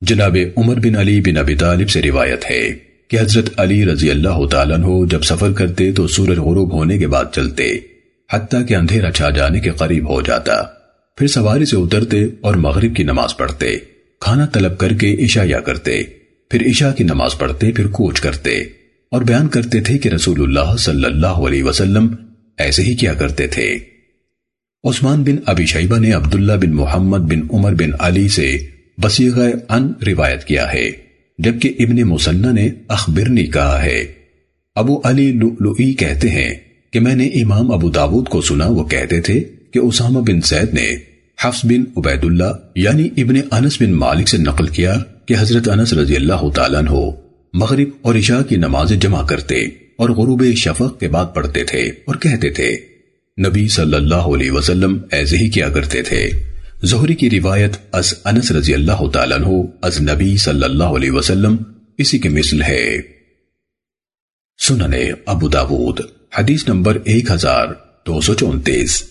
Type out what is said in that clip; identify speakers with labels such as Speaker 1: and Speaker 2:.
Speaker 1: جناب عمر بن علی بن ابی طالب سے روایت ہے کہ حضرت علی رضی اللہ تعالیٰ عنہ جب سفر کرتے تو سورج غروب ہونے کے بعد چلتے، حتیٰ کہ اندھیرا چھا جانے کے قریب ہو جاتا۔ پھر سواری سے اترتے اور مغرب کی نماز پڑھتے، کھانا طلب کر کے عشاء یا کرتے۔ پھر عشاء کی نماز پڑھتے، پھر کوچ کرتے۔ اور بیان کرتے تھے کہ رسول اللہ صلی اللہ علیہ وسلم ایسے ہی کیا کرتے تھے۔ عثمان بن ابی شیبہ نے عبداللہ بن محمد بن عمر بن علی سے بسیغ ان روایت کیا ہے، جبکہ ابن مسنہ نے اخبرنی کہا ہے۔ ابو علی لؤلؤی کہتے ہیں کہ میں نے امام ابو داود کو سنا، وہ کہتے تھے کہ اسامہ بن زید نے حفظ بن عبید اللہ یعنی ابن انس بن مالک سے نقل کیا کہ حضرت انس رضی اللہ تعالیٰ عنہ مغرب اور عشاء کی نماز جمع کرتے اور غروب شفق کے بعد پڑھتے تھے اور کہتے تھے۔ نبی صلی اللہ علیہ وسلم ایسے ہی کیا کرتے تھے۔ زہری کی روایت از انس رضی اللہ تعالیٰ عنہ از نبی صلی اللہ علیہ وسلم اسی کے مثل ہے۔ سننے ابو داود، حدیث نمبر 1234